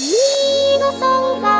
君の空